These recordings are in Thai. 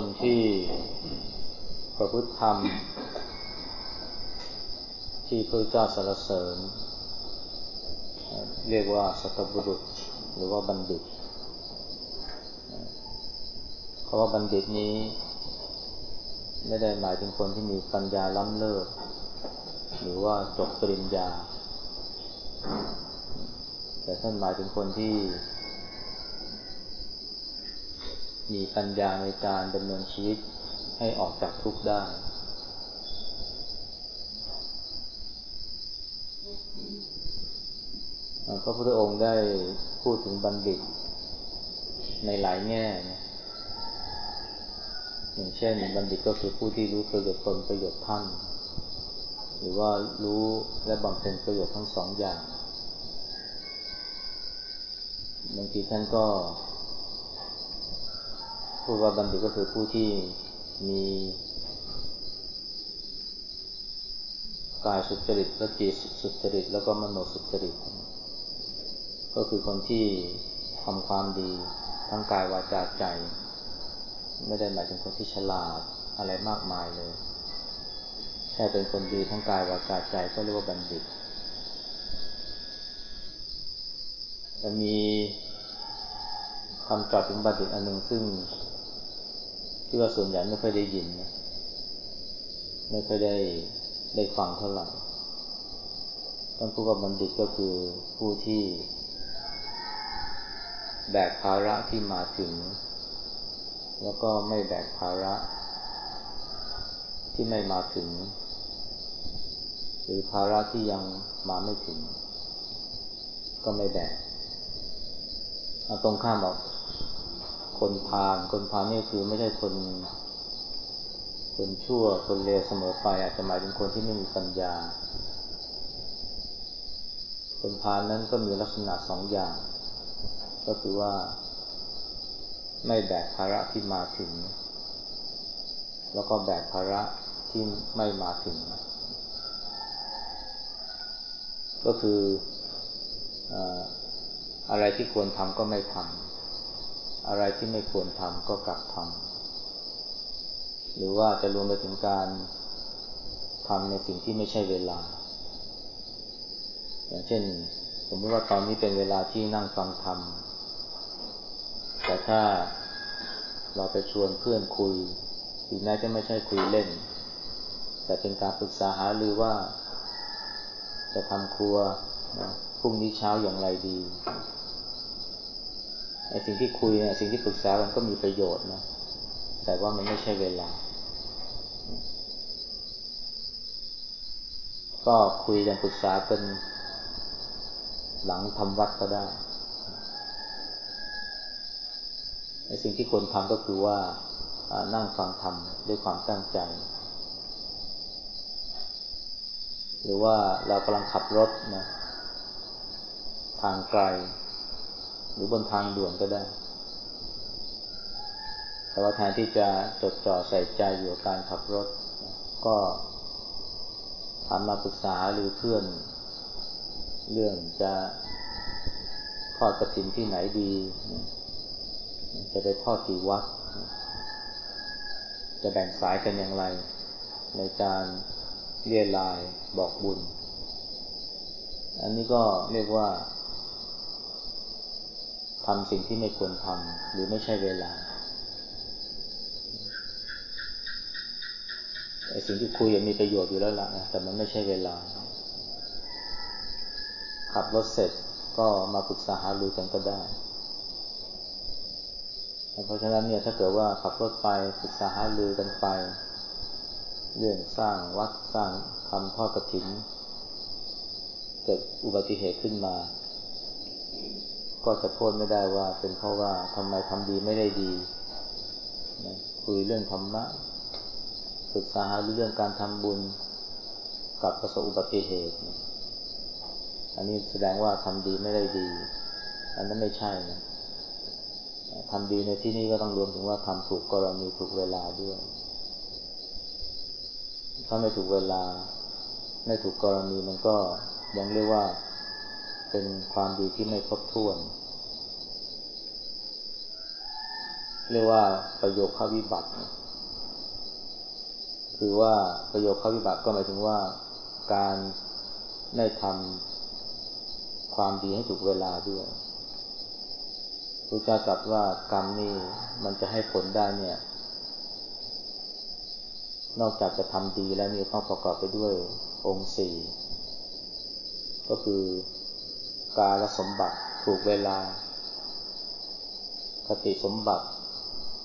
คนที่ประพฤติธรรม ที่พระเจ้าสรรเสริญ เรียกว่าสัตบุรุษหรือว่าบัณฑิตคาว่าบัณฑิตนี้ ไม่ได้หมายถึงคนที่มีปัญญาล้ำเลิศ หรือว่าจบปริญญา แต่ท่านหมายถึงคนที่ มีปัญญาในการดำเนินชีวิตให้ออกจากทุกข์ได้ พระพุทธองค์ได้พูดถึงบัณฑิต ในหลายแง่นะอย่างเช่นบัณฑิตก็คือผู้ที่รู้ประโยชน์ตนประโยชน์ท่าน หรือว่ารู้และบำเพ็ญประโยชน์ทั้งสองอย่างบางทีท่านก็ พูดว่าบัณฑิตก็คือผู้ที่มีกายสุจริตและจิตสุจริตแล้วก็มโนสุจริต ก็คือคนที่ทำความดีทั้งกายวาจาใจ ไม่ได้หมายถึงคนที่ฉลาดอะไรมากมายเลย แค่เป็นคนดีทั้งกายวาจาใจก็เรียกว่าบัณฑิตจะมีคำตรัสถึงบัณฑิตอันหนึ่งซึ่ง ที่ว่าส่วนใหญ่ไม่ค่อยได้ยินนะไม่ค่อยได้ได้ฟังเท่าไหร่ต้องพูดว่าบัณฑิตก็คือผู้ที่ แบกภาระที่มาถึง แล้วก็ไม่แบกภาระ ที่ไม่มาถึง หรือภาระที่ยังมาไม่ถึง ก็ไม่แบกตรงข้ามบอก คนพาลคนพาลนี่คือไม่ใช่คน คนชั่วคนเลวเสมอไปอาจจะหมายถึงคนที่ไม่มีปัญญา คนพาลนั้นก็มีลักษณะสองอย่าง ก็คือว่า ไม่แบกภาระที่มาถึง แล้วก็แบกภาระที่ไม่มาถึง ก็คืออะไรที่ควรทำก็ไม่ทำ อะไรที่ไม่ควรทำก็กลับทำหรือว่าจะรวมไปถึงการทำในสิ่งที่ไม่ใช่เวลา อย่างเช่น สมมติว่าตอนนี้เป็นเวลาที่นั่งฟังธรรม แต่ถ้าเราไปชวนเพื่อนคุยถึงแม้จะไม่ใช่คุยเล่น แต่เป็นการปรึกษาหาหรือว่า จะทำครัวพรุ่งนี้เช้าอย่างไรดี ไอ้สิ่งที่คุยเนี่ยสิ่งที่ปรึกษากันก็มีประโยชน์นะแต่ว่ามันไม่ใช่เวลา ก็คุยกันปรึกษากันหลังทำวัดก็ได้ไอ้สิ่งที่ควรทำก็คือว่านั่งฟังธรรมด้วยความตั้งใจ หรือว่าเรากำลังขับรถนะทางไกล หรือบนทางด่วนก็ได้ แต่ว่าแทนที่จะจดจ่อใส่ใจอยู่กับการขับรถ ก็ถามมาปรึกษาหรือเพื่อน เรื่องจะทอดกระถินที่ไหนดี จะไปทอดกี่วัด จะแบ่งสายกันอย่างไร ในการเรียลายบอกบุญ อันนี้ก็เรียกว่า ทำสิ่งที่ไม่ควรทำหรือไม่ใช่เวลาไอ้สิ่งที่คุยมีประโยชน์อยู่แล้วล่ะแต่มันไม่ใช่เวลา ขับรถเสร็จก็มาปรึกษาหารือกันก็ได้ เพราะฉะนั้นเนี่ยถ้าเกิดว่าขับรถไปปรึกษาหารือกันไป เรื่องสร้างวัดสร้างทำทอดกระถิ่นเกิดอุบัติเหตุขึ้นมา ก็จะโทษไม่ได้ว่า เป็นเพราะว่าทำไมทำดีไม่ได้ดีนะคุยเรื่องธรรมะศึกษาหาเรื่องการทำบุญกับประสบอุบัติเหตุ อันนี้แสดงว่าทำดีไม่ได้ดี อันนั้นไม่ใช่นะทำดีในที่นี้ก็ต้องรวมถึงว่าทำถูกกรณีถูกเวลาด้วย ถ้าไม่ถูกเวลา ไม่ถูกกรณีมันก็ยังเรียกว่า เป็นความดีที่ไม่ครบถ้วน เรียกว่าประโยคข้าวิบัติ คือว่าประโยคข้าวิบัติก็หมายถึงว่าการไม่ทำความดีให้ถูกเวลาด้วยพระเจ้าตรัสว่ากรรมนี่มันจะให้ผลได้เนี่ย นอกจากจะทำดีแล้วนี่ต้องประกอบไปด้วยองค์สี่ก็คือ กาละสมบัติถูกเวลา คติสมบัติ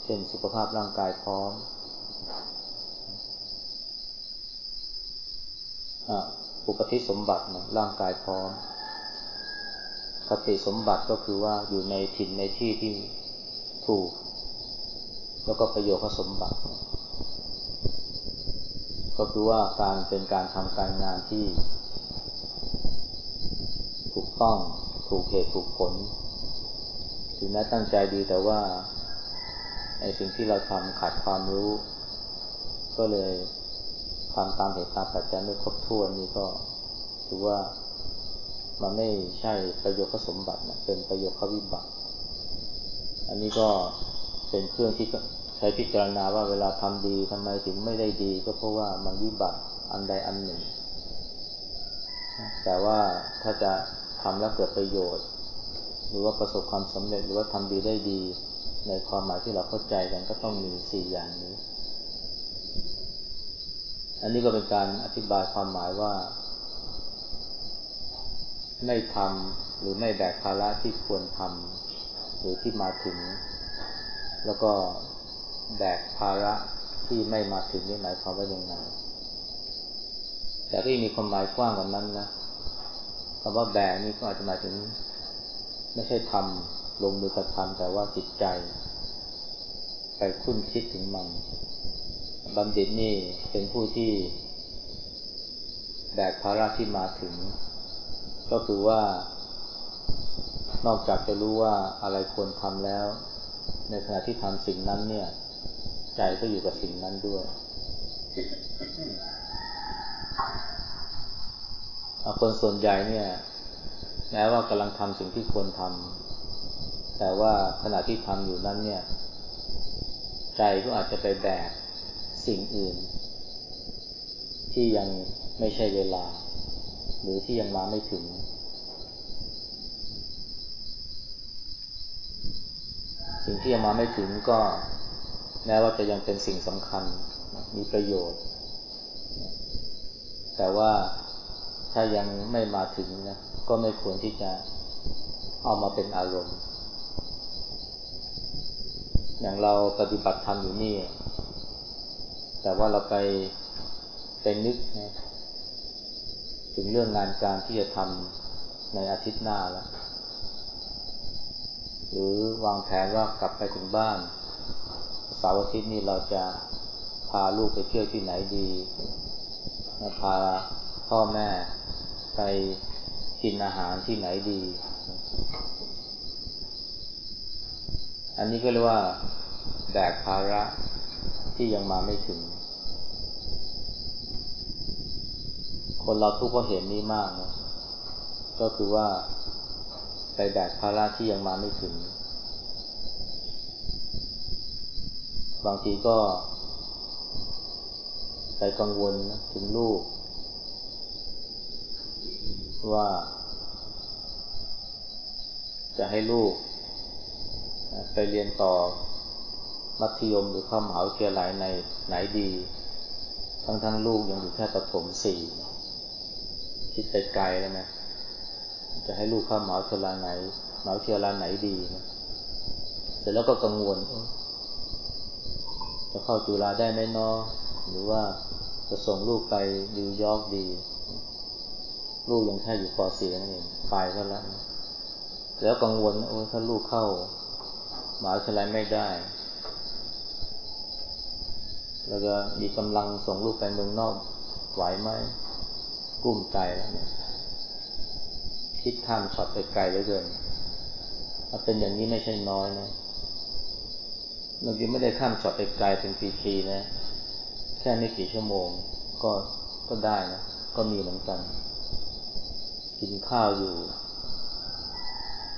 เช่นสุขภาพร่างกายพร้อมอุปธิสมบัตินะร่างกายพร้อม คติสมบัติก็คือว่าอยู่ในถิ่นในที่ที่ถูก แล้วก็ประโยชน์สมบัติ ก็คือว่าการเป็นการทำการงานที่ ต้อง ถูกเหตุถูกผล ถึงแม้ตั้งใจดีแต่ว่าในสิ่งที่เราทำขาดความรู้ ก็เลยทำตามเหตุตามปัจจัยไม่ครบถ้วนนี่ก็ถือว่ามันไม่ใช่ประโยชน์สมบัตินะเป็นประโยชน์วิบัติ อันนี้ก็เป็นเครื่องที่ใช้พิจารณาว่าเวลาทำดีทำไมถึงไม่ได้ดี ก็เพราะว่ามันวิบัติอันใดอันหนึ่ง แต่ว่าถ้าจะ ทำแล้วเกิดประโยชน์ หรือว่าประสบความสำเร็จหรือว่าทำดีได้ดี ในความหมายที่เราเข้าใจกันก็ต้องมีสี่อย่างนี้ อันนี้ก็เป็นการอธิบายความหมายว่า ไม่ทำหรือไม่แบกภาระที่ควรทำหรือที่มาถึง แล้วก็แบกภาระที่ไม่มาถึงนี่หมายความว่ายังไงแต่ก็มีความหมายกว้างกว่านั้นนะ คำว่าแบกนี่ก็อาจจะหมายถึง ไม่ใช่ทำลงมือกระทำแต่ว่าจิตใจ ไปคุ้นคิดถึงมันบัณฑิตนี่เป็นผู้ที่แบกภาระที่มาถึง ก็คือว่านอกจากจะรู้ว่าอะไรควรทำแล้ว ในขณะที่ทำสิ่งนั้นเนี่ย ใจก็อยู่กับสิ่งนั้นด้วย คนส่วนใหญ่เนี่ย แม้ว่ากำลังทำสิ่งที่ควรทำแต่ว่าขณะที่ทำอยู่นั้นเนี่ย ใจก็อาจจะไปแบกสิ่งอื่น ที่ยังไม่ใช่เวลา หรือที่ยังมาไม่ถึงสิ่งที่ยังมาไม่ถึงก็แม้ว่าจะยังเป็นสิ่งสำคัญมีประโยชน์ แต่ว่า ถ้ายังไม่มาถึงนะ ก็ไม่ควรที่จะเอามาเป็นอารมณ์ อย่างเราปฏิบัติธรรมอยู่นี่ แต่ว่าเราไปเป็นนึกนะถึงเรื่องงานการที่จะทำในอาทิตย์หน้าแล้ว หรือวางแผนว่ากลับไปถึงบ้านเสาร์อาทิตย์นี้เราจะพาลูกไปเที่ยวที่ไหนดี พาพ่อแม่ ไปกินอาหารที่ไหนดี อันนี้ก็เรียกว่าแบกภาระที่ยังมาไม่ถึง คนเราทุกก็เห็นนี้มากนะก็คือว่าไปแบกภาระที่ยังมาไม่ถึง บางทีก็ ไปกังวลนะถึงลูก ว่า จะให้ลูก ไปเรียนต่อมัธยมหรือเข้ามหาวิทยาลัยในไหนดี ทั้งทั้งลูกยังอยู่แค่ประถมสี่คิดไปไกลแล้วนะ จะให้ลูกเข้ามหาวิทยาลัยไหนมหาวิทยาลัยไหนดีนะเสร็จแล้วก็กังวล จะเข้าจุฬาได้ไหมนอหรือว่าจะส่งลูกไปนิวยอร์กดี ลูกยังแค่อยู่ป .4 นั่นเองไปก็แล้วแล้วกังวลโอ้ถ้าลูกเข้าหมหาวิทยาลัยไม่ได้เราจะมีกำลังส่งลูกไปเมืองนอกไหวไหมกุ้มใจแล้วเนี่ยคิดข้ามช็อตไปไกลเหลือเกินถ้าเป็นอย่างนี้ไม่ใช่น้อยนะบางทีไม่ได้ข้ามช็อตไปไกลเป็นปีๆนะ แค่ไม่กี่ชั่วโมง ก็ก็ได้นะ ก็มีเหมือนกัน กินข้าวอยู่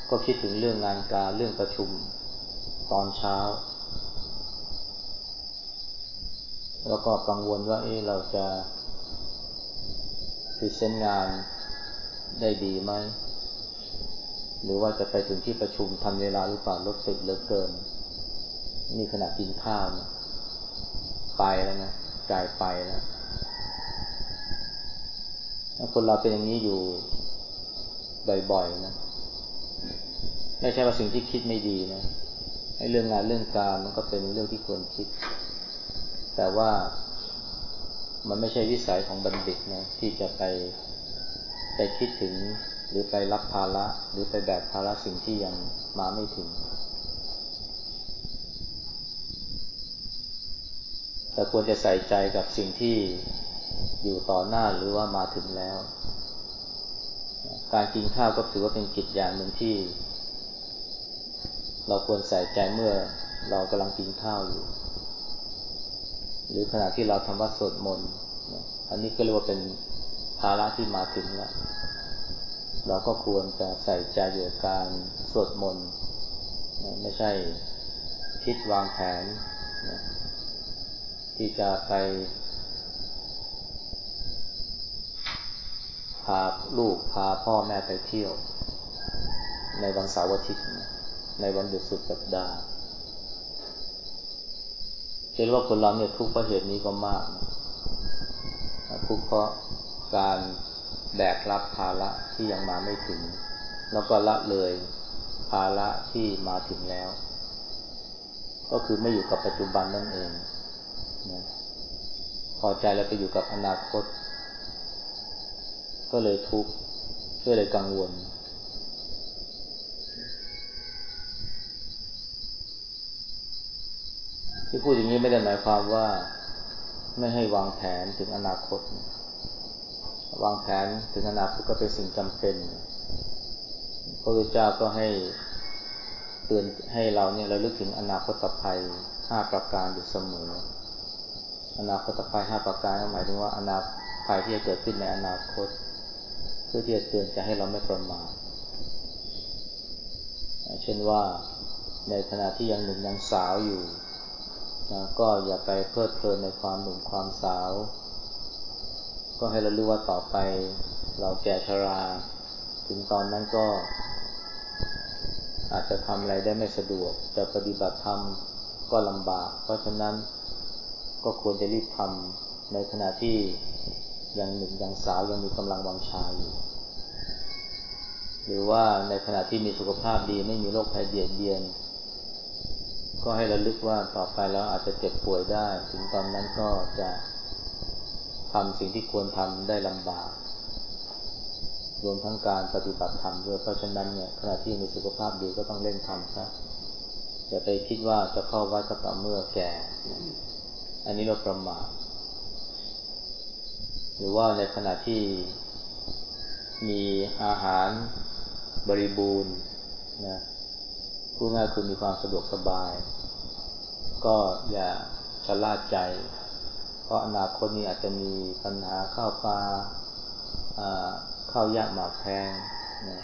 ก็คิดถึงเรื่องงานการเรื่องประชุมตอนเช้า แล้วก็กังวลว่าเอ๊ะเราจะพิเศษงานได้ดีไหม หรือว่าจะไปถึงที่ประชุมทันเวลาหรือเปล่ารถติดเหลือเกิน นี่ขณะกินข้าวนะไปแล้วนะจ่ายไปแล้วคนเราเป็นอย่างนี้อยู่ บ่อยๆนะ ไม่ใช่ว่าสิ่งที่คิดไม่ดีนะไอ้เรื่องงานเรื่องการมันก็เป็นเรื่องที่ควรคิด แต่ว่ามันไม่ใช่วิสัยของบัณฑิตนะที่จะไปไปคิดถึงหรือไปรับภาระหรือไปแบกภาระสิ่งที่ยังมาไม่ถึง แต่ควรจะใส่ใจกับสิ่งที่อยู่ต่อหน้าหรือว่ามาถึงแล้ว การกินข้าวก็ถือว่าเป็นกิจอย่างหนึ่งที่ เราควรใส่ใจเมื่อเรากำลังกินข้าวอยู่ หรือขณะที่เราทำวัดสวดมนต์อันนี้ก็เรียกว่าเป็นภาระที่มาถึงแล้วเราก็ควรจะใส่ใจอยู่กับการสวดมนต์ไม่ใช่คิดวางแผน ที่จะไป พาลูกพาพ่อแม่ไปเที่ยว ในวันเสาร์อาทิตย์ในวันหยุดสุดสัปดาห์เห็นว่าคนเราเนี่ยทุกข์เพราะเหตุนี้ก็มากทุกข์เพราะการแบกรับภาระที่ยังมาไม่ถึง แล้วก็ละเลยภาระที่มาถึงแล้ว ก็คือไม่อยู่กับปัจจุบันนั่นเองนะพอใจแล้วไปอยู่กับอนาคต ก็เลยทุกข์ก็เลยกังวล ที่พูดอย่างนี้ไม่ได้หมายความว่าไม่ให้วางแผนถึงอนาคต วางแผนถึงอนาคตก็เป็นสิ่งจำเป็น พระพุทธเจ้าก็ให้เตือนให้เราเนี่ยเราลึกถึงอนาคตภัยห้าประการอยู่เสมอ อนาคตภัยห้าประการหมายถึงว่าอนาภัยที่จะเกิดขึ้นในอนาคต พื่อที่จะเตือนใจให้เราไม่ประมาทเช่นว่าในขณะที่ยังหนุ่มยังสาวอยู่นะก็อย่าไปเพลิดเพลินในความหนุ่มความสาว ก็ให้เรารู้ว่าต่อไป เราแก่ชรา ถึงตอนนั้นก็ อาจจะทำอะไรได้ไม่สะดวก จะปฏิบัติธรรมก็ลำบาก เพราะฉะนั้นก็ควรจะรีบทำในขณะที่ ยังหนุ่มยังสาวยังมีกำลังวังชาอยู่ หรือว่าในขณะที่มีสุขภาพดีไม่มีโรคภัยเบียดเบียน ก็ให้ระลึกว่าต่อไปแล้วอาจจะเจ็บป่วยได้ ถึงตอนนั้นก็จะทำสิ่งที่ควรทำได้ลำบาก รวมทั้งการปฏิบัติธรรมด้วยเพราะฉะนั้นเนี่ยขณะที่มีสุขภาพดีก็ต้องเล่นทำซะอย่าไปคิดว่าจะเข้าวัดก็ต่อเมื่อแก่ อันนี้เราประมาท รือว่าในขณะที่มีอาหารบริบูรณ์นะพูดง่ายคือมีความสะดวกสบาย ก็อย่าชะล่าใจ เพราะอนาคตนี้อาจจะมีปัญหาข้าวปลาข้าวยากหมากแพงนะ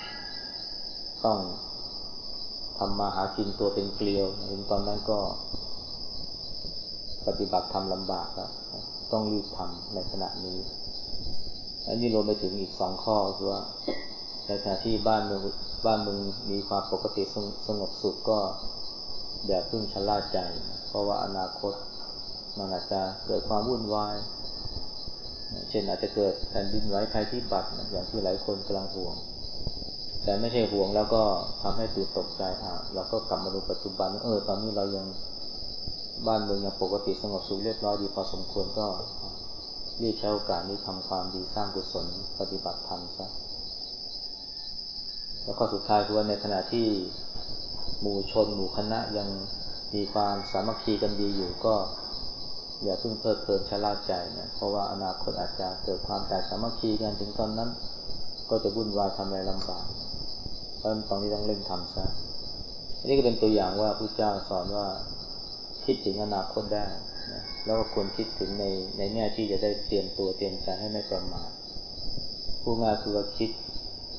ต้องทำมาหากินตัวเป็นเกลียวถึงตอนนั้นก็ปฏิบัติทำลำบากแล้วต้องรีบทำในขณะนี้ อันนี้รวมไปถึงอีกสองข้อคือว่าในขณะที่บ้านเมืองบ้านเมืองมีความปกติสงบสุขก็อย่าพึ่งชะล่าใจ เพราะว่าอนาคตมันอาจจะเกิดความวุ่นวาย เช่นอาจจะเกิดแผ่นดินไหวภัยที่บัตรอย่างที่หลายคนกำลังห่วง แต่ไม่ใช่ห่วงแล้วก็ทำให้ตื่นตกใจอ่าเราก็กลับมาดูปัจจุบันเออตอนนี้เรายังบ้านเมืองยังปกติสงบสุขเรียบร้อยดีพอสมควรก็ รีบใช้โอกาสนี้ทำความดีสร้างกุศลปฏิบัติธรรมซะแล้วก็สุดท้ายคือว่าในขณะที่หมู่ชนหมู่คณะยังมีความสามัคคีกันดีอยู่ก็ อย่าเพิ่งเพลิดเพลินชะล่าใจนะ เพราะว่าอนาคตอาจจะเกิดความแตกสามัคคีกันถึงตอนนั้น ก็จะวุ่นวายทำอะไรลำบากเพราะตอนนี้ต้องเร่งทำซะอันนี้ก็เป็นตัวอย่างว่าพระเจ้าสอนว่าคิดถึงอนาคตได้ แล้วก็ควรคิดถึงในในแง่ที่จะได้เตรียมตัวเตรียมใจให้ไม่ประมาทผู้งานคือว่าคิด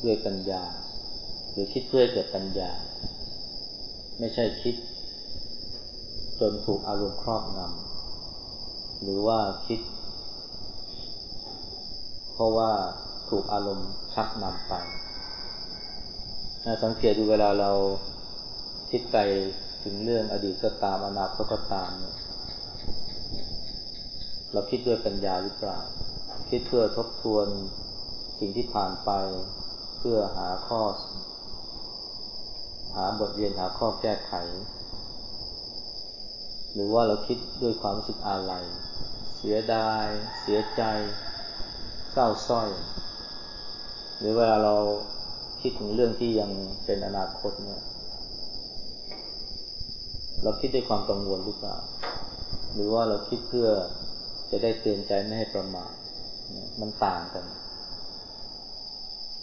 ด้วยปัญญา หรือคิดเพื่อเกิดปัญญา ไม่ใช่คิด จนถูกอารมณ์ครอบงำหรือว่าคิด เพราะว่าถูกอารมณ์ชักนำไปสังเกตดูเวลาเราคิดไกลถึงเรื่องอดีตก็ตามอนาคตก็ตามเนี่ย เราคิดด้วยปัญญาหรือเปล่า คิดเพื่อทบทวนสิ่งที่ผ่านไป เพื่อหาข้อ หาบทเรียนหาข้อแก้ไข หรือว่าเราคิดด้วยความรู้สึกอาลัยเสียดาย เสียใจ เศร้าส้อย หรือเวลาเราคิดถึงเรื่องที่ยังเป็นอนาคตเนี่ย เราคิดด้วยความกังวลหรือเปล่า หรือว่าเราคิดเพื่อ จะได้เตือนใจไม่ให้ประมาทมันต่างกัน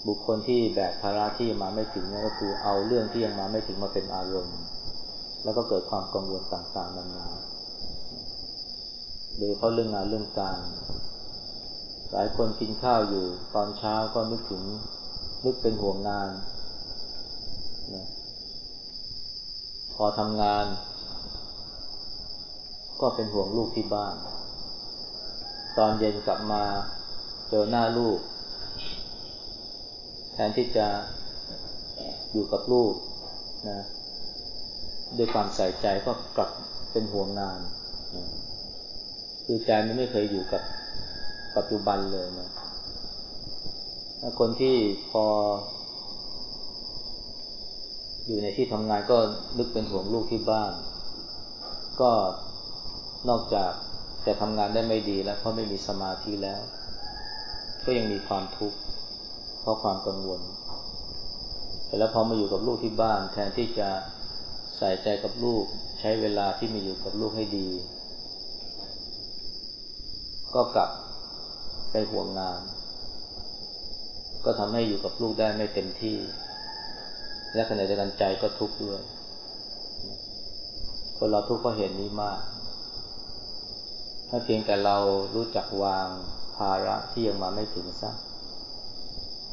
บุคคลที่แบกภาระที่มาไม่ถึงนี่ก็คือเอาเรื่องที่ยังมาไม่ถึงมาเป็นอารมณ์ แล้วก็เกิดความกังวลต่างๆนานาโดยเพราะเรื่องงานเรื่องการหลายคนกินข้าวอยู่ ตอนเช้าก็นึกถึงนึกเป็นห่วงงานนะพอทำงาน ก็เป็นห่วงลูกที่บ้าน ตอนเย็นกลับมาเจอหน้าลูก แทนที่จะอยู่กับลูกนะด้วยความใส่ใจก็กลับเป็นห่วงงานนะคือใจมันไม่เคยอยู่กับปัจจุบันเลยนะคนที่พอ อยู่ในที่ทำงานก็นึกเป็นห่วงลูกที่บ้าน ก็นอกจาก จะทำงานได้ไม่ดีแล้วเพราะไม่มีสมาธิแล้ว ก็ยังมีความทุกข์เพราะความกังวลแต่แล้วพอมาอยู่กับลูกที่บ้าน แทนที่จะใส่ใจกับลูก ใช้เวลาที่มีอยู่กับลูกให้ดี ก็กลับไปห่วงงาน ก็ทำให้อยู่กับลูกได้ไม่เต็มที่ และขณะเดียวกันใจก็ทุกข์ด้วยคนเราทุกข์เพราะเหตุนี้มาก ถ้าเพียงแต่เรารู้จักวางภาระที่ยังมาไม่ถึงสัก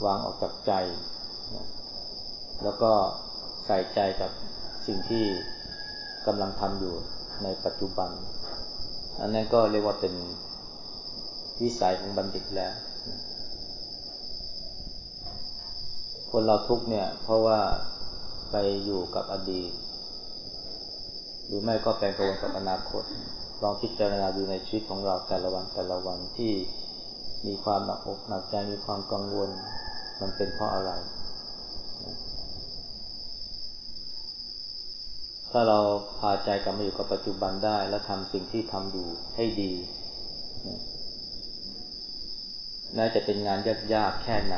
วางออกจากใจแล้วก็ใส่ใจกับสิ่งที่กำลังทำอยู่ในปัจจุบัน อันนั้นก็เรียกว่าเป็นวิสัยของบัณฑิตแล้ว คนเราทุกเนี่ย เพราะว่าไปอยู่กับอดีต หรือไม่ก็แปลงกังวลกับอนาคต ลองพิจารณาดูในชีวิตของเราแต่ละวันแต่ละวันที่มีความหนักอกหนักใจมีความกังวล มันเป็นเพราะอะไร ถ้าเราพาใจกลับมาอยู่กับปัจจุบันได้ แล้วทำสิ่งที่ทำอยู่ให้ดีแม้จะเป็นงานยากๆแค่ไหน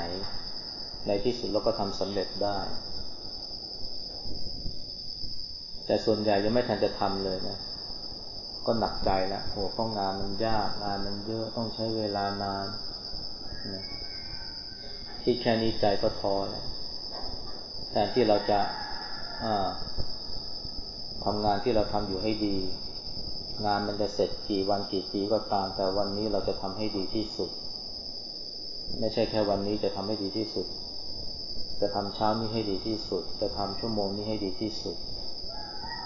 ในที่สุดเราก็ทำสำเร็จได้ แต่ส่วนใหญ่ยังไม่ทันจะทำเลยนะ ก็หนักใจแล้วโหเพราะงานมันยากงานมันเยอะต้องใช้เวลานานนะที่แค่นี้ใจก็ท้อแล้วแทนที่เราจะทำงานที่เราทำอยู่ให้ดี งานมันจะเสร็จกี่วันกี่ปีก็ตาม แต่วันนี้เราจะทำให้ดีที่สุด ไม่ใช่แค่วันนี้จะทำให้ดีที่สุด จะทำเช้านี้ให้ดีที่สุด จะทำชั่วโมงนี้ให้ดีที่สุด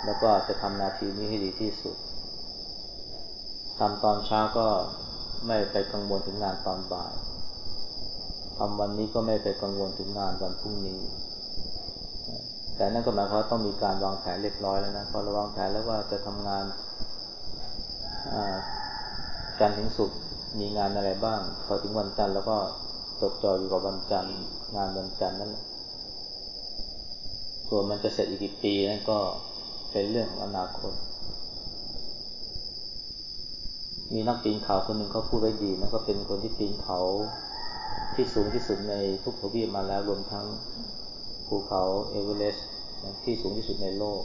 แล้วก็จะทำนาทีนี้ให้ดีที่สุด ทำตอนเช้าก็ไม่ไปกังวลถึงงานตอนบ่ายทำวันนี้ก็ไม่ไปกังวลถึงงานวันพรุ่งนี้ แต่นั่นก็หมายความว่าต้องมีการวางแผนเรียบร้อยแล้วนะพอเราวางแผนแล้วว่าจะทำงานจันทร์ถึงศุกร์มีงานอะไรบ้าง พอถึงวันจันทร์แล้วก็จดจ่ออยู่กับวันจันทร์งานวันจันทร์นั่นแหละส่วนมันจะเสร็จอีกกี่ปีนั่นก็เป็นเรื่องของอนาคต มีนักปีนเขาคนหนึ่งเขาพูดไว้ดีนะก็เป็นคนที่ปีนเขาที่สูงที่สุดในทุกทวีปมาแล้วรวมทั้งภูเขาเอเวอเรสต์ที่สูงที่สุดในโลก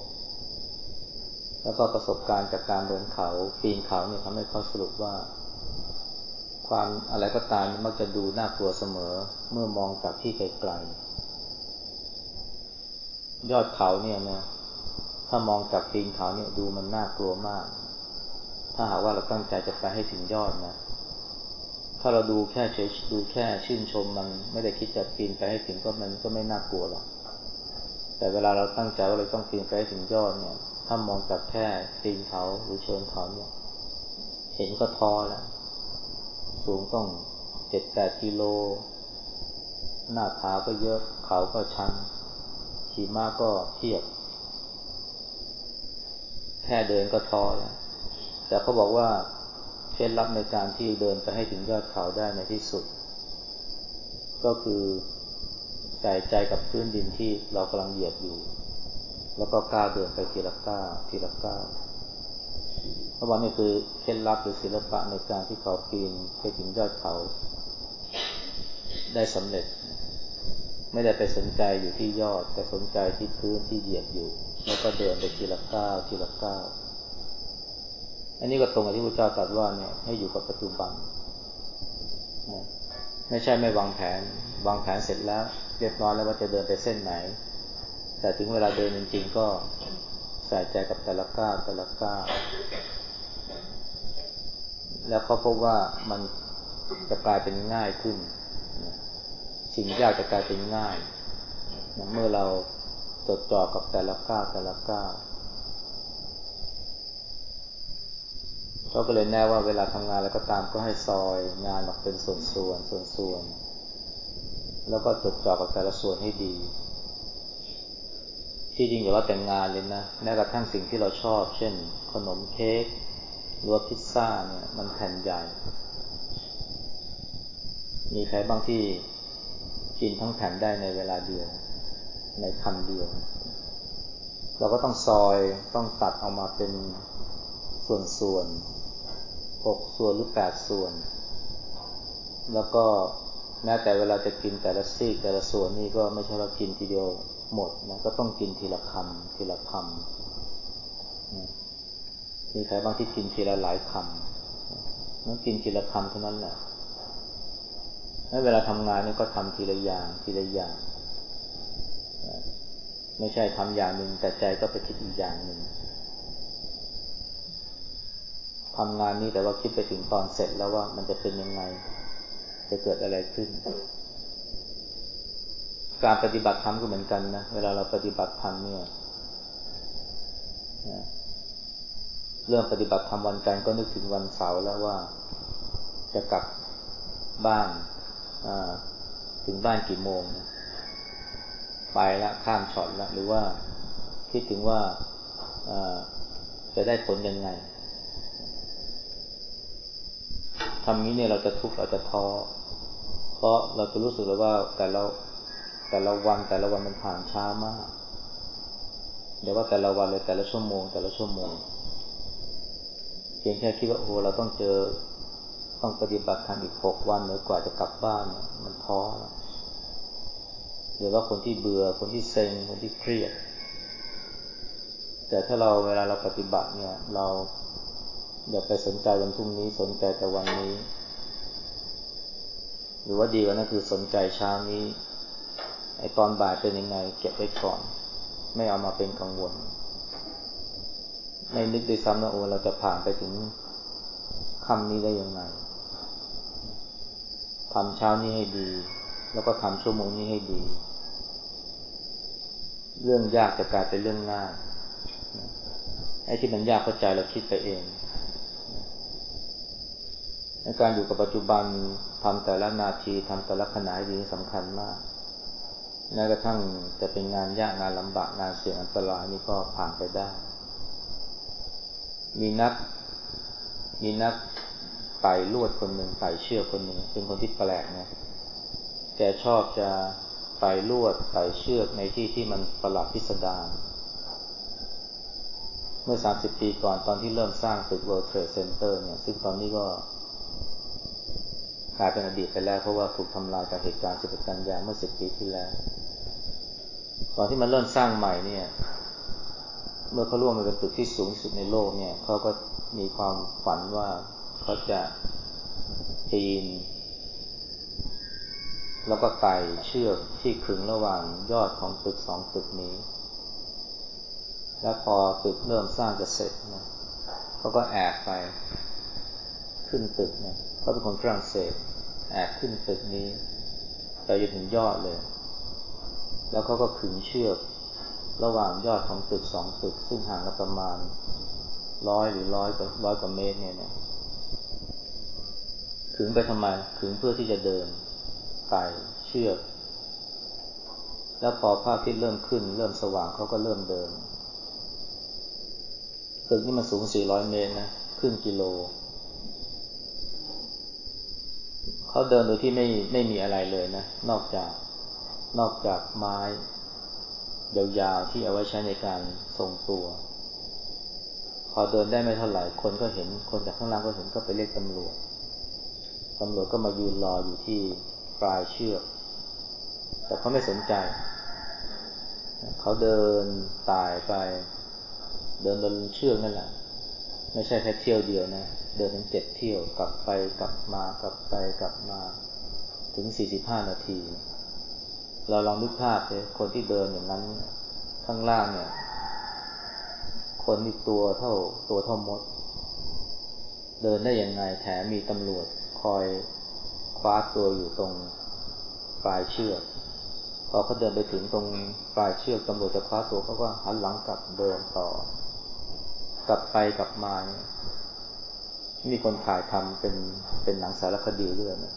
แล้วก็ประสบการณ์จากการเดินเขาปีนเขาเนี่ยทำให้เขาสรุปว่า ความอะไรก็ตามมักจะดูน่ากลัวเสมอเมื่อมองจากที่ไกลๆยอดเขาเนี่ยนะถ้ามองจากตีนเขาเนี่ยดูมันน่ากลัวมาก ถ้าหากว่าเราตั้งใจจะไปให้ถึงยอดนะ ถ้าเราดูแค่เฉยดูแค่ชื่นชมมันไม่ได้คิดจะปีนไปให้ถึงก็มันก็ไม่น่ากลัวหรอก แต่เวลาเราตั้งใจว่าเราต้องปีนไปให้ถึงยอดเนี่ย ถ้ามองจากแค่ตีนเขาหรือเชิงเขาเนี่ย เห็นก็ท้อแล้ว สูงต้องเจ็ดแปดกิโล หน้าผาก็เยอะ เขาก็ชัน ขี่ม้าก็เทียบ แค่เดินก็ท้อแล้ว แต่เขาบอกว่าเคล็ดลับในการที่เดินไปให้ถึงยอดเขาได้ในที่สุด ก็คือใส่ใจกับพื้นดินที่เรากำลังเหยียบอยู่ แล้วก็ก้าวเดินไปทีละก้าวทีละก้าวเพราะว่านี่คือเคล็ดลับหรือศิลปะในการที่เขาปีนไปถึงยอดเขา ได้สำเร็จ ไม่ได้ไปสนใจอยู่ที่ยอด แต่สนใจที่พื้นที่เหยียบอยู่ แล้วก็เดินไปทีละก้าวทีละก้าว อันนี้ก็ตรงกับที่พระเจ้าตรัสว่าเนี่ยให้อยู่กับปัจจุบันไม่ใช่ไม่วางแผน วางแผนเสร็จแล้ว เรียบร้อยแล้วว่าจะเดินไปเส้นไหน แต่ถึงเวลาเดินจริงๆก็ใส่ใจกับแต่ละก้าวแต่ละก้าวแล้วเขาพบว่ามันจะกลายเป็นง่ายขึ้น สิ่งยากจะกลายเป็นง่าย เมื่อเราจดจ่อกับแต่ละก้าวแต่ละก้าว เขาก็เลยแน่ว่าเวลาทำงานแล้วก็ตามก็ให้ซอยงานออกเป็นส่วนส่วนส่วนส่วนแล้วก็จดจ่อกับแต่ละส่วนให้ดี ที่จริงอย่าว่าแต่งงานเลยนะแม้กระทั่งสิ่งที่เราชอบ เช่น ขนมเค้กหรือว่าพิซซ่าเนี่ยมันแผ่นใหญ่ มีใครบางที่กินทั้งแผ่นได้ในเวลาเดียว ในคำเดียว เราก็ต้องซอยต้องตัดออกมาเป็นส่วนๆ หกส่วนหรือแปดส่วน แล้วก็แม้แต่เวลาจะกินแต่ละซีกแต่ละส่วนนี่ก็ไม่ใช่ว่ากินทีเดียวหมดนะก็ต้องกินทีละคำทีละคำมีใครบางที่กินทีละหลายคำนั่นกินทีละคำเท่านั้นแหละแล้วเวลาทำงานนี่ก็ทำทีละอย่างทีละอย่างไม่ใช่ทำอย่างหนึ่งแต่ใจก็ไปคิดอีกอย่างหนึ่ง ทำงานนี้แต่ว่าคิดไปถึงตอนเสร็จแล้วว่ามันจะเป็นยังไง จะเกิดอะไรขึ้น การปฏิบัติธรรมก็เหมือนกันนะ เวลาเราปฏิบัติธรรมเนี่ยเรื่องปฏิบัติธรรมวันจันทร์ก็นึกถึงวันเสาร์แล้วว่า จะกลับบ้านถึงบ้านกี่โมง ไปละข้ามช็อตละหรือว่าคิดถึงว่าจะได้ผลยังไง ทำนี้เนี่ยเราจะทุกข์เราจะท้อเพราะเราจะรู้สึกเลยว่าแต่เราแต่ละวันแต่ละวันมันผ่านช้ามากเดี๋ยวว่าแต่ละวันเลยแต่ละชั่วโมง แต่ละชั่วโมง เพียงแค่คิดว่าโอ้เราต้องเจอต้องปฏิบัติธรรมอีกหกวันหรือกว่าจะกลับบ้าน มันท้อแล้วหรือว่าคนที่เบื่อคนที่เซ็งคนที่เครียด แต่ถ้าเราเวลาเราปฏิบัติเนี่ย เรา อย่าไปสนใจวันพรุ่งนี้สนใจแต่วันนี้ หรือว่าดีกว่านั้นคือสนใจเช้านี้ ไอตอนบ่ายเป็นยังไง เก็บไว้ก่อน ไม่เอามาเป็นกังวล ไม่นึกด้วยซ้ำว่าโอ้เราจะผ่านไปถึงคำนี้ได้ยังไงทำเช้านี้ให้ดี แล้วก็ทำชั่วโมงนี้ให้ดี เรื่องยากจะกลายเป็นเรื่องง่ายไอ้ที่มันยากเข้าใจเราคิดไปเอง การอยู่กับปัจจุบันทำแต่ละนาทีทำแต่ละขณะดีสำคัญมากแม้กระทั่งจะเป็นงานยากงานลำบากงานเสี่ยงอันตรายนี่ก็ผ่านไปได้ มีนัก มีนักไต่ลวดคนหนึ่งไต่เชือกคนหนึ่งเป็นคนที่แปลกนะแกชอบจะไต่ลวดไต่เชือกในที่ที่มันประหลาดพิสดารเมื่อสามสิบปีก่อนตอนที่เริ่มสร้างตึก World Trade Center เนี่ย ซึ่งตอนนี้ก็ กลายเป็นอดีตไปแล้วเพราะว่าถูกทำลายจากเหตุการณ์สิบกันยาเมื่อสิบปีที่แล้ว ตอนที่มันเริ่มสร้างใหม่เนี่ย เมื่อเขาร่วมมาเป็นตึกที่สูงที่สุดในโลกเนี่ยเขาก็มีความฝันว่าเขาจะปีน แล้วก็ไต่เชือกที่ขึงระหว่างยอดของตึกสองตึกนี้ แล้วพอตึกเริ่มสร้างจะเสร็จนะเขาก็แอบไปขึ้นตึกเนี่ย เขาเป็นคนฝรั่งเศสแอบขึ้นตึกนี้ไปจนถึงยอดเลย แล้วเขาก็ขึงเชือก ระหว่างยอดของตึกสองตึก ซึ่งห่างกันประมาณร้อยหรือร้อยร้อยกว่าเมตรเนี่ยนี่ยขึงไปทำไมขึงเพื่อที่จะเดินไต่เชือก แล้วพอภาพที่เริ่มขึ้น เริ่มสว่างเขาก็เริ่มเดินตึกนี่มันสูง 400 เมตรนะครึ่งกิโล เขาเดินโดยที่ไม่ไม่มีอะไรเลยนะ นอกจากนอกจากไม้ยาวๆที่เอาไว้ใช้ในการทรงตัว พอเดินได้ไม่เท่าไหร่คนก็เห็นคนจากข้างล่างก็เห็นก็ไปเรียกตำรวจตำรวจก็มายืนรออยู่ที่ปลายเชือก แต่เขาไม่สนใจ เขาเดินตายไป เดินบนเชือกนั่นแหละ ไม่ใช่แค่เที่ยวเดียวนะ เดินถึงเจ็ดเที่ยวกลับไปกลับมากลับไปกลับมาถึงสี่สิบห้านาที เราลองนึกภาพเลยคนที่เดินอย่างนั้นข้างล่างเนี่ย คนนี่ตัวเท่าตัวเท่ามด เดินได้ยังไงแถมมีตำรวจคอยคว้าตัวอยู่ตรงปลายเชือกพอเขาเดินไปถึงตรงปลายเชือกตำรวจจะคว้าตัวเขาก็หันหลังกลับเดินต่อ กลับไปกลับมามีคนถ่ายทำเป็นเป็นหนังสารคดีด้วยนะ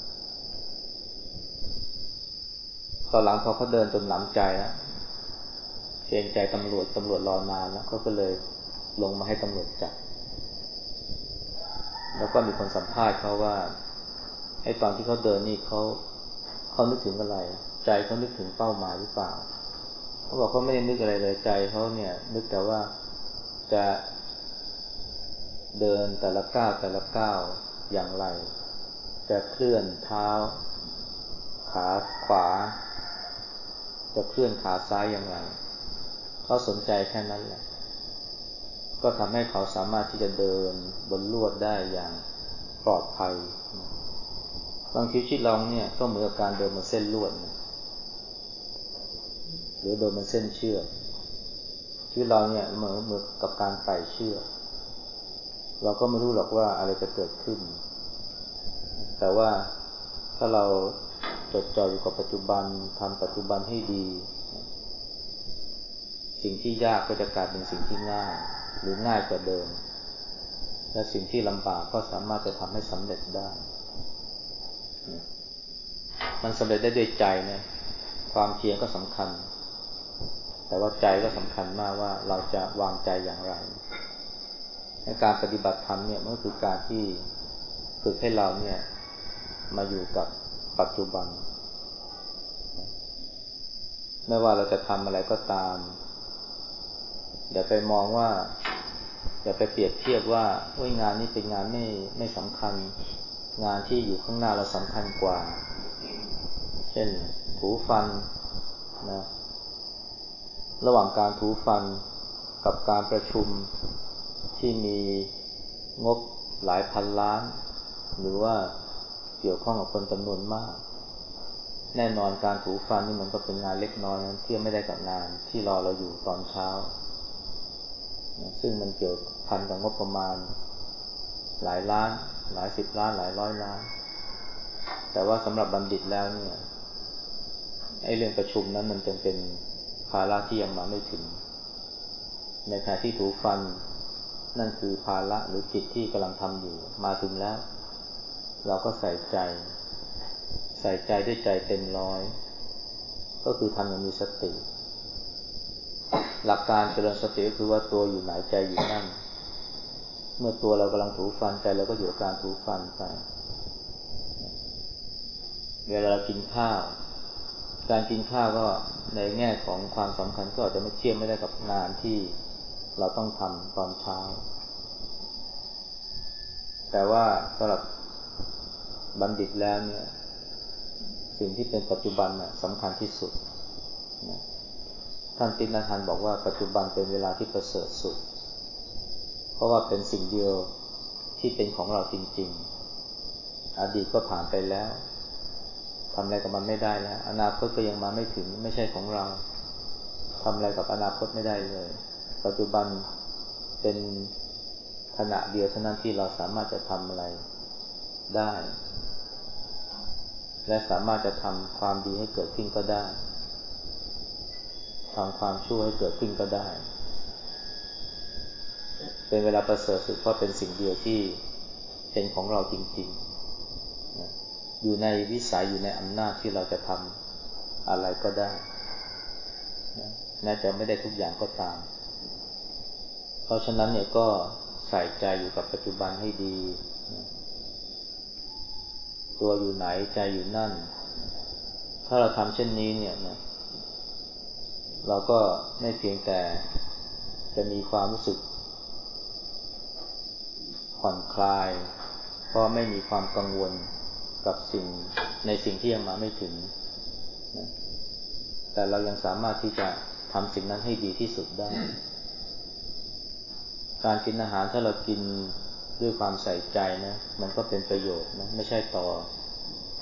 ตอนหลังพอเขาเดินจนหนำใจแล้วเกรงใจตำรวจตำรวจรอนานแล้วเขาก็เลยลงมาให้ตำรวจจับ แล้วก็มีคนสัมภาษณ์เขาว่าไอ้ตอนที่เขาเดินนี่เขาเขานึกถึงอะไร ใจเขานึกถึงเป้าหมายหรือเปล่าเขาบอกเขาไม่ได้นึกอะไรเลยใจเขาเนี่ย นึกแต่ว่าจะ เดินแต่ละก้าวแต่ละก้าวอย่างไร จะเคลื่อนเท้า ขาขวา จะเคลื่อนขาซ้ายอย่างไร เขาสนใจแค่นั้นแหละ ก็ทำให้เขาสามารถที่จะเดินบนลวดได้อย่างปลอดภัยบางทีชีวิตเราเนี่ยก็เหมือนกับการเดินบนเส้นลวดนะหรือเดินบนเส้นเชือกชีวิตเราเนี่ยเหมือนเหมือนกับการไต่เชือก เราก็ไม่รู้หรอกว่าอะไรจะเกิดขึ้น แต่ว่าถ้าเราจดจ่ออยู่กับปัจจุบันทำปัจจุบันให้ดี สิ่งที่ยากก็จะกลายเป็นสิ่งที่ง่าย หรือง่ายกว่าเดิม และสิ่งที่ลำบากก็สามารถจะทำให้สำเร็จได้ มันสำเร็จได้ด้วยใจนะความเพียรก็สำคัญ แต่ว่าใจก็สำคัญมากว่าเราจะวางใจอย่างไร การปฏิบัติธรรมเนี่ยมันก็คือการที่ฝึกให้เราเนี่ย มาอยู่กับปัจจุบัน ไม่ว่าเราจะทำอะไรก็ตาม อย่าไปมองว่า อย่าไปเปรียบเทียบว่าโอ้ยงานนี้เป็นงานไม่ไม่สำคัญ งานที่อยู่ข้างหน้าเราสำคัญกว่า เช่นถูฟันนะระหว่างการถูฟันกับการประชุม ที่มีงบหลายพันล้าน หรือว่าเกี่ยวข้องกับคนจำนวนมาก แน่นอนการถูฟันนี่มันก็เป็นงานเล็กน้อยนะเทียบไม่ได้กับงานที่รอเราอยู่ตอนเช้า ซึ่งมันเกี่ยวพันกับงบประมาณ หลายล้าน หลายสิบล้าน หลายร้อยล้าน แต่ว่าสำหรับบัณฑิตแล้วเนี่ยไอ้เรื่องประชุมนั้นมันจึงเป็นภาระที่ยังมาไม่ถึง ในขณะที่ถูฟัน นั่นคือภาระหรือกิจที่กำลังทำอยู่ มาถึงแล้ว เราก็ใส่ใจ ใส่ใจด้วยใจเต็มร้อย ก็คือทำอย่างมีสติ หลักการเจริญสติก็คือว่าตัวอยู่ไหนใจอยู่นั่น เมื่อตัวเรากำลังถูฟันใจเราก็อยู่กับการถูฟันไปเวลาเรากินข้าว การกินข้าวก็ในแง่ของความสำคัญก็อาจจะไม่เทียบไม่ได้กับงานที่ เราต้องทำตอนเช้า แต่ว่าสำหรับบัณฑิตแล้วเนี่ย สิ่งที่เป็นปัจจุบันน่ะสำคัญที่สุดนะท่านตินทานบอกว่าปัจจุบันเป็นเวลาที่ประเสริฐสุด เพราะว่าเป็นสิ่งเดียวที่เป็นของเราจริง ๆ อดีตก็ผ่านไปแล้วทำอะไรกับมันไม่ได้แล้ว อนาคตก็ยังมาไม่ถึงไม่ใช่ของเราทำอะไรกับอนาคตไม่ได้เลย ปัจจุบันเป็นขณะเดียวเท่านั้นที่เราสามารถจะทำอะไรได้ และสามารถจะทำความดีให้เกิดขึ้นก็ได้ทำความชั่วให้เกิดขึ้นก็ได้ เป็นเวลาประเสริฐสุดเพราะเป็นสิ่งเดียวที่เป็นของเราจริงๆ อยู่ในวิสัยอยู่ในอำนาจที่เราจะทำอะไรก็ได้แม้จะไม่ได้ทุกอย่างก็ตาม เพราะฉะนั้นเนี่ยก็ใส่ใจอยู่กับปัจจุบันให้ดี ตัวอยู่ไหนใจอยู่นั่น ถ้าเราทำเช่นนี้เนี่ยนะเราก็ไม่เพียงแต่จะมีความรู้สึก ผ่อนคลาย เพราะไม่มีความกังวลกับสิ่งในสิ่งที่ยังมาไม่ถึง แต่เรายังสามารถที่จะทำสิ่งนั้นให้ดีที่สุดได้ การกินอาหารถ้าเรากินด้วยความใส่ใจนะ มันก็เป็นประโยชน์นะ ไม่ใช่ต่อ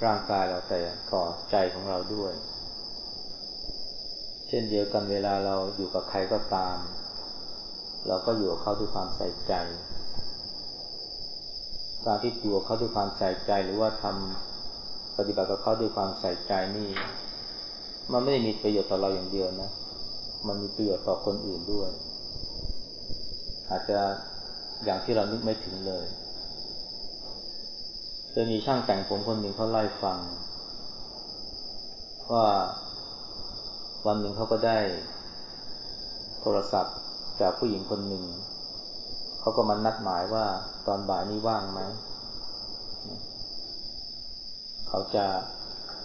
ร่างกายเราแต่ต่อใจของเราด้วย เช่นเดียวกันเวลาเราอยู่กับใครก็ตาม เราก็อยู่กับเขาด้วยความใส่ใจ การที่อยู่กับเขาด้วยความใส่ใจหรือว่าทำปฏิบัติกับเขาด้วยความใส่ใจนี่ มันไม่ได้มีประโยชน์ต่อเราอย่างเดียวนะ มันมีประโยชน์ต่อคนอื่นด้วย อาจจะอย่างที่เรานึกไม่ถึงเลยจะมีช่างแต่งผมคนหนึ่งเขาไล่ฟัง ว่าวันหนึ่งเขาก็ได้ โทรศัพท์จากผู้หญิงคนหนึ่ง เขาก็มานัดหมายว่าตอนบ่ายนี้ว่างไหม เขาจะ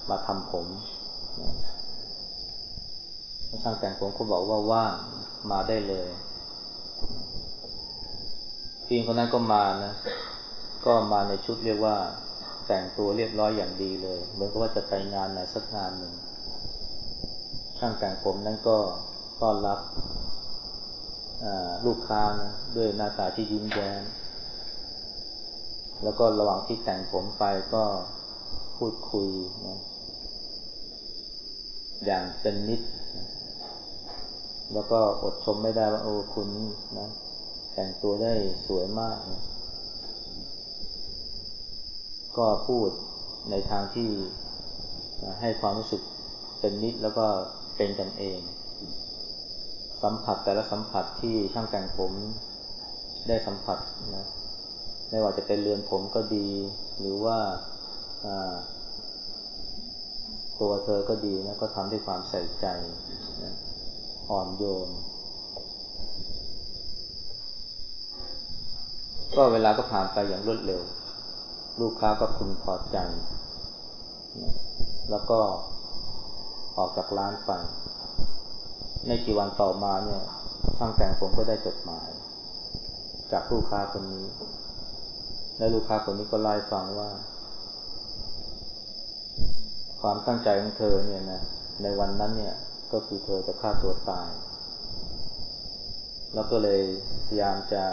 มาทำผมช่างแต่งผมเขาบอกว่าว่างมาได้เลย พี่คนนั้นก็มานะ ก็มาในชุดเรียกว่า แต่งตัวเรียบร้อยอย่างดีเลย เหมือนกับว่าจะไปงานไหนสักงานหนึ่ง ช่างแต่งผมนั้นก็ต้อนรับลูกค้านะด้วยหน้าตาที่ยิ้มแย้ม แล้วก็ระหว่างที่แต่งผมไปก็พูดคุยนะอย่างเป็นนิด แล้วก็อดชมไม่ได้ว่าโอ้คุณนะ แต่งตัวได้สวยมากนะก็พูดในทางที่ให้ความรู้สึกเป็นนิดแล้วก็เป็นกันเอง สัมผัสแต่ละสัมผัสที่ช่างแต่งผมได้สัมผัสนะไม่ว่าจะเป็นเรือนผมก็ดี หรือว่าตัวเธอก็ดีนะก็ทำด้วยความใส่ใจนะอ่อนโยน ก็เวลาก็ผ่านไปอย่างรวดเร็ว ลูกค้าก็พึงพอใจ แล้วก็ออกจากร้านไป ในกี่วันต่อมาเนี่ยช่างแต่งผมก็ได้จดหมาย จากลูกค้าคนนี้ และลูกค้าคนนี้ก็ไล่ฟังว่า ความตั้งใจของเธอเนี่ยนะในวันนั้นเนี่ยก็คือเธอจะฆ่าตัวตาย แล้วก็เลยพยายามจะ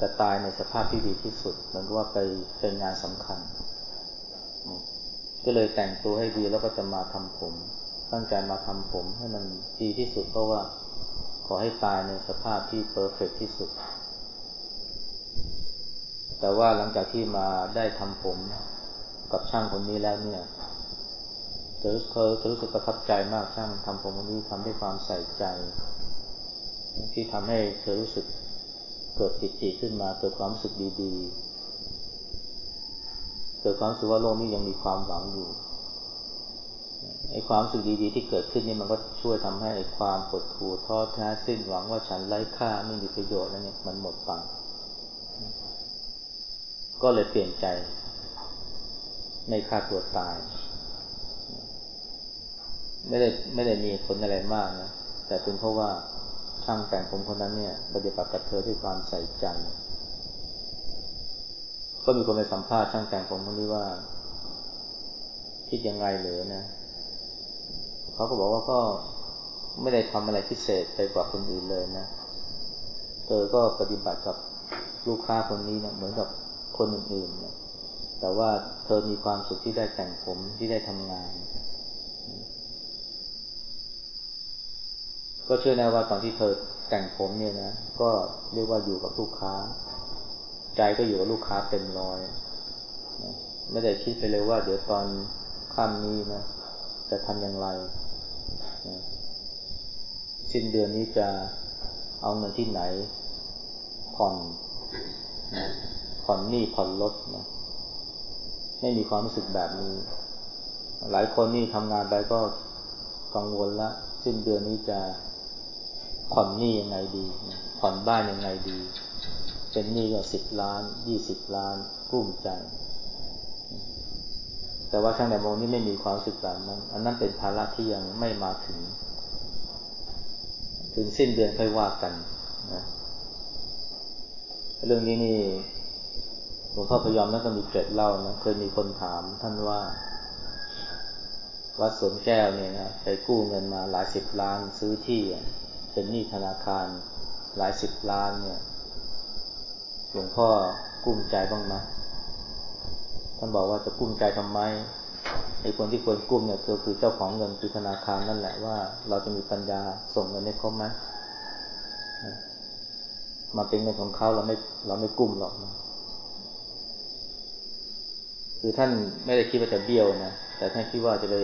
จะตายในสภาพที่ดีที่สุดเหมือนว่าไปเป็นงานสำคัญ ก็เลยแต่งตัวให้ดีแล้วก็จะมาทำผม ตั้งใจมาทำผมให้มันดีที่สุด เพราะว่าขอให้ตายในสภาพที่เพอร์เฟกที่สุด แต่ว่าหลังจากที่มาได้ทำผมกับช่างคนนี้แล้วเนี่ยเธอเคยรู้สึกประทับใจมากช่างทำผมคนนี้ทำด้วยความใส่ใจ ที่ทำให้เธอรู้สึก เกิดปิติขึ้นมาเกิดความรู้สึกดีๆ เกิดความรู้สึกว่าโลกนี้ยังมีความหวังอยู่ไอ้ความสุขดีๆ ที่เกิดขึ้นนี่มันก็ช่วยทำให้ไอ้ความปวดหูท้อแท้สิ้นหวังว่าฉันไร้ค่าไม่มีประโยชน์แล้วเนี่ยมันหมดไปก็เลยเปลี่ยนใจ ไม่ฆ่าตัวตาย ไม่ได้ไม่ได้มีผลอะไรมากนะแต่เป็นเพราะว่า ช่างแต่งผมคนนั้นเนี่ยปฏิบัติกับเธอด้วยความใส่ใจ ก็มีคนไปสัมภาษณ์ช่างแต่งผมคนนี้ว่า คิดยังไงเหรือนะเขาก็บอกว่าก็ไม่ได้ทำอะไรพิเศษไปกว่าคนอื่นเลยนะ เธอก็ปฏิบัติกับลูกค้าคนนี้นะเหมือนกับคนอื่นๆนะแต่ว่าเธอมีความสุขที่ได้แต่งผมที่ได้ทำงาน ก็เชื่อแน่ว่าตอนที่เธอแต่งผมเนี่ยนะ ก็เรียกว่าอยู่กับลูกค้า ใจก็อยู่กับลูกค้าเต็มร้อยไม่ได้คิดไปเลยว่า เดี๋ยวตอนค่ำนี้นะ จะทำอย่างไรสิ้นเดือนนี้จะเอาเงินที่ไหน ผ่อนผ่อนหนี้ผ่อนรถนะไม่มีความรู้สึกแบบนี้ หลายคนนี่ทำงานไปก็กังวลละสิ้นเดือนนี้จะ ผ่อนหนี้ยังไงดี ผ่อนบ้านยังไงดี เป็นหนี้ก็สิบล้านยี่สิบล้านกุ้มใจ แต่ว่าช่างแต่โมงนี่ไม่มีความสึกแบบนั้น อันนั้นเป็นภาระที่ยังไม่มาถึง ถึงสิ้นเดือนค่อยว่ากันนะเรื่องนี้นี่หลวงพ่อพยอมนั่นก็มีเกร็ดเล่านะเคยมีคนถามท่านว่าวัดสวนแก้วเนี่ยนะไปกู้เงินมาหลายสิบล้านซื้อที่ เป็นหนี้ธนาคารหลายสิบล้านเนี่ยหลวงพ่อกุ้มใจบ้างไหมท่านบอกว่าจะกุ้มใจทำไมไอ้คนที่ควรกุ้มเนี่ยคือคือเจ้าของเงินคือธนาคารนั่นแหละว่า เราจะมีปัญญาส่งเงินให้เขาไหมมาเป็นเงินของเขาเราไม่เราไม่กุ้มหรอกนะคือท่านไม่ได้คิดว่าจะเบี้ยวนะแต่ท่านคิดว่าจะไป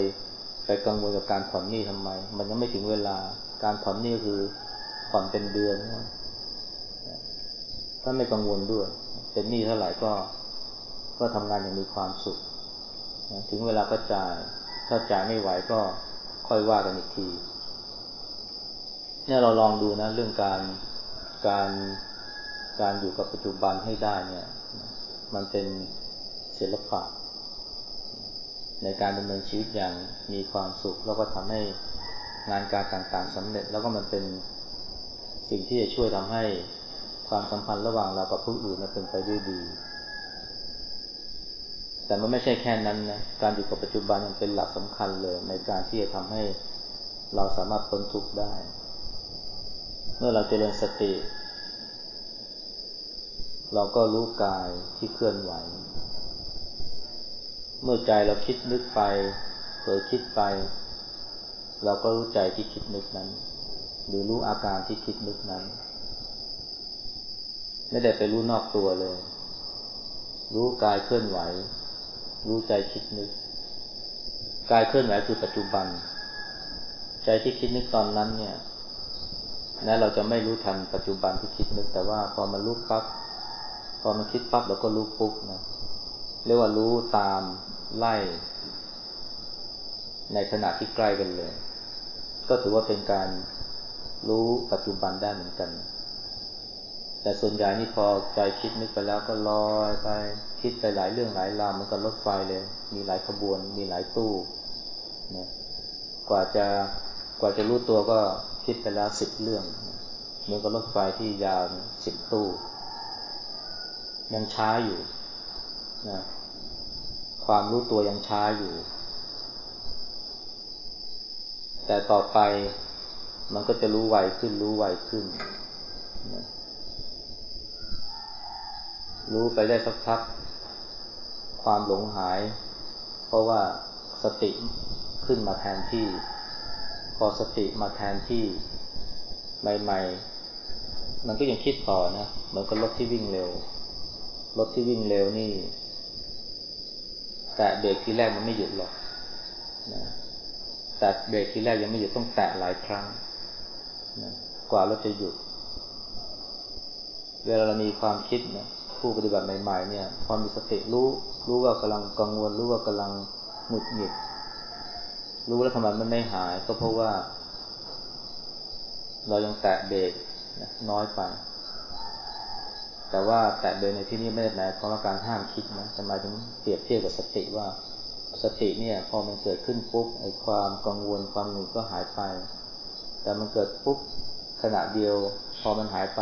ไปกังวลกับการผ่อนหนี้ทำไม มันยังไม่ถึงเวลา การผ่อนหนี้คือผ่อนเป็นเดือนถ้าไม่กังวลด้วย เป็นหนี้เท่าไหร่ก็ ก็ทำงานอย่างมีความสุข ถึงเวลาก็จ่าย ถ้าจ่ายไม่ไหวก็ค่อยว่ากันอีกที เนี่ยเราลองดูนะเรื่องการ การการอยู่กับปัจจุบันให้ได้เนี่ย มันเป็นศิลปะ ในการดำเนินชีวิตอย่างมีความสุข แล้วก็ทำให้งานการต่างๆสำเร็จ แล้วก็มันเป็นสิ่งที่จะช่วยทำให้ความสัมพันธ์ระหว่างเรากับผู้อื่นนั้นเป็นไปด้วยดี แต่มันไม่ใช่แค่นั้นนะ การอยู่กับปัจจุบันยังเป็นหลักสำคัญเลย ในการที่จะทำให้เราสามารถพ้นทุกข์ได้ เมื่อเราเจริญสติ เราก็รู้กายที่เคลื่อนไหว เมื่อใจเราคิดนึกไปเผลอคิดไป เราก็รู้ใจที่คิดนึกนั้น หรือรู้อาการที่คิดนึกนั้น ไม่ได้ไปรู้นอกตัวเลย รู้กายเคลื่อนไหว รู้ใจคิดนึก กายเคลื่อนไหวคือปัจจุบัน ใจที่คิดนึกตอนนั้นเนี่ยนะเราจะไม่รู้ทันปัจจุบันที่คิดนึกแต่ว่าพอมันรู้ปั๊บพอมันคิดปั๊บเราก็รู้ปุ๊บนะเรียกว่ารู้ตาม ไล่ ในขณะที่ใกล้กันเลย ก็ถือว่าเป็นการรู้ปัจจุบันได้เหมือนกัน แต่ส่วนใหญ่นี่พอใจคิดนึกไปแล้วก็ลอยไปคิดไปหลายเรื่องหลายราวมันก็รถไฟเลย มีหลายขบวน มีหลายตู้นะกว่าจะกว่าจะรู้ตัวก็คิดไปแล้วสิบเรื่องเหมือนกับรถไฟที่ยาวสิบตู้ ยังช้าอยู่นะ ความรู้ตัวยังช้าอยู่ แต่ต่อไปมันก็จะรู้ไวขึ้น รู้ไวขึ้นนะรู้ไปได้สักพัก ความหลงหาย เพราะว่าสติขึ้นมาแทนที่ พอสติมาแทนที่ใหม่ๆ มันก็ยังคิดต่อนะ เหมือนกับรถที่วิ่งเร็ว รถที่วิ่งเร็วนี่ แต่เบรกที่แรกมันไม่หยุดหรอกนะแต่เบรกที่แรกยังไม่หยุดต้องแตะหลายครั้งนะกว่ารถจะหยุด เวลาเรามีความคิดนะผู้ปฏิบัติใหม่ๆเนี่ยพอมีสติรู้ รู้ว่ากำลังกังวล รู้ว่ากำลังหงุดหงิด รู้แล้วทำไมมันไม่หาย ก็เพราะว่า เรายังแตะเบรกน้อยไป แต่ว่าแตะเบรกในที่นี้ไม่ได้หมายความว่าการห้ามคิดนะแต่หมายถึงเปรียบเทียบกับสติว่าสติเนี่ยพอมันเกิดขึ้นปุ๊บไอ้ความกังวลความหงุดก็หายไป แต่มันเกิดปุ๊บขณะเดียว พอมันหายไป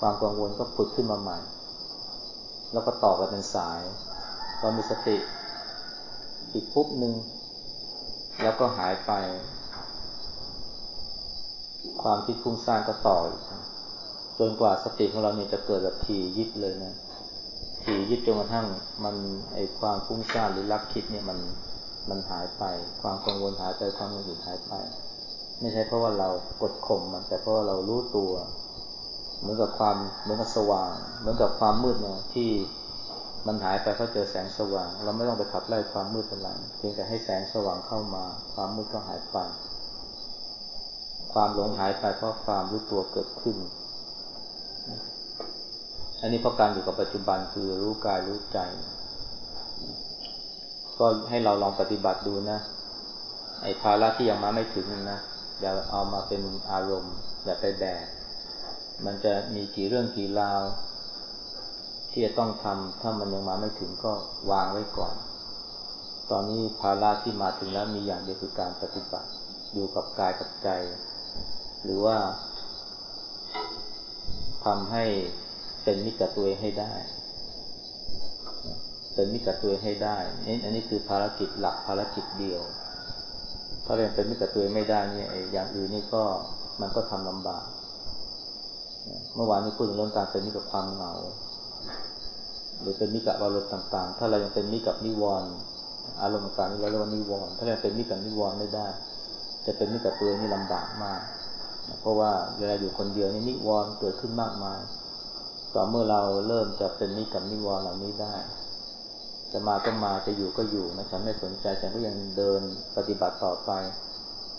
ความกังวลก็ผุดขึ้นมาใหม่ แล้วก็ต่อกันเป็นสายพอมีสติ อีกปุ๊บหนึ่งแล้วก็หายไป ความคิดฟุ้งซ่านก็ต่อ จนกว่าสติของเราเนี่ยจะเกิดแบบทียิบเลยนะทียิบจนกระทั่งมันไอความฟุ้งซ่านหรือรักคิดเนี่ยมันมันหายไป ความกังวลหายไปความมึนหายไป ไม่ใช่เพราะว่าเรากดข่มมันแต่เพราะว่าเรารู้ตัวเหมือนกับความเหมือนกับสว่าง เหมือนกับความมืดเนี่ยที่มันหายไปเพราะเจอแสงสว่าง เราไม่ต้องไปขับไล่ความมืดเป็นไรเพียงแต่ให้แสงสว่างเข้ามา ความมืดก็หายไป ความหลงหายไปเพราะความรู้ตัวเกิดขึ้น อันนี้เพราะการอยู่กับปัจจุบันคือรู้กายรู้ใจ ก็ให้เราลองปฏิบัติดูนะ ไอ้ภาระที่ยังมาไม่ถึงนะอย่าเอามาเป็นอารมณ์ อย่าไปแบกมันจะมีกี่เรื่องกี่ราว ที่จะต้องทำถ้ามันยังมาไม่ถึงก็วางไว้ก่อน ตอนนี้ภาระที่มาถึงแล้วมีอย่างเดียวคือการปฏิบัติ อยู่กับกายกับใจ หรือว่าทำให้ เป็นมิตรกับตัวเองให้ได้ เป็นมิตรกับตัวเองให้ได้อันนี้คือภารกิจหลักภารกิจเดียว ถ้าเรียนเป็นมิตรกับตัวเองไม่ได้เนี่ยอย่างอื่นนี่ก็มันก็ทำลำบาก เมื่อวานนี้พูดถึงเรื่องการเป็นมิตรกับความเหงา หรือเป็นมิตรกับอารมณ์ต่าง ๆ ถ้าเรายังเป็นมิตรกับนิวรณ์อารมณ์ต่างๆนี่เราเรียกว่านิวรณ์ถ้าเราเป็นมิตรกับนิวรณ์ไม่ได้ จะเป็นมิตรกับตัวเองนี่ลำบากมาก เพราะว่าเวลาอยู่คนเดียวนี่นิวรณ์เกิดขึ้นมากมาย ต่อเมื่อเราเริ่มจะเป็นมิกับนิวรณ์เหล่านี้ได้ จะมาก็มาจะอยู่ก็อยู่นะฉันไม่สนใจฉันก็ยังเดินปฏิบัติต่อไป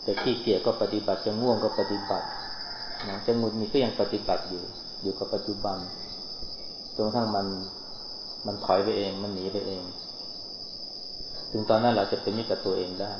จะขี้เกียจก็ปฏิบัติจะง่วงก็ปฏิบัตินะจะงุดหงิดก็ยังปฏิบัติอยู่ อยู่กับปัจจุบันจนกระทั่งมันมันถอยไปเอง มันหนีไปเอง ถึงตอนนั้นเราจะเป็นมิตรกับตัวเองได้